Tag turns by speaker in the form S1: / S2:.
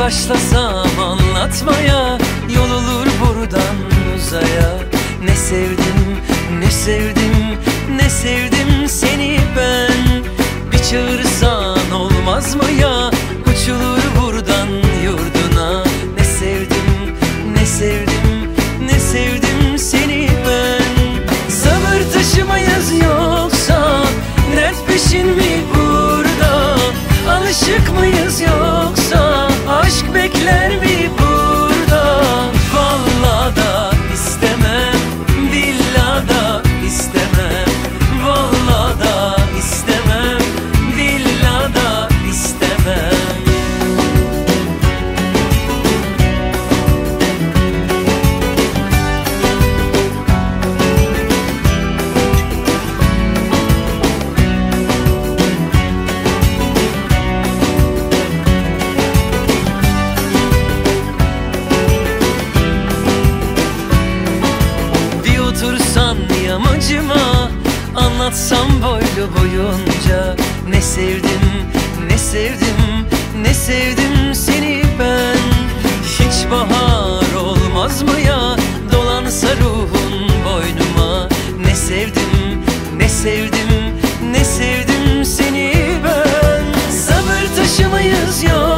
S1: başlasam anlatmaya Yol olur buradan uzaya. Ne sevdim, ne sevdim, ne sevdim seni ben. Bir çağırsan olmaz mı ya? Uçulur buradan yurduna. Ne sevdim, ne sevdim, ne sevdim seni ben. Sabır taşımayız yoksa Dert peşin anlatsam boylu boyunca Ne sevdim, ne sevdim, ne sevdim seni ben. Hiç bahar olmaz mı ya dolansa ruhun boynuma. Ne sevdim, ne sevdim, ne sevdim seni ben. Sabır taşı mıyız yok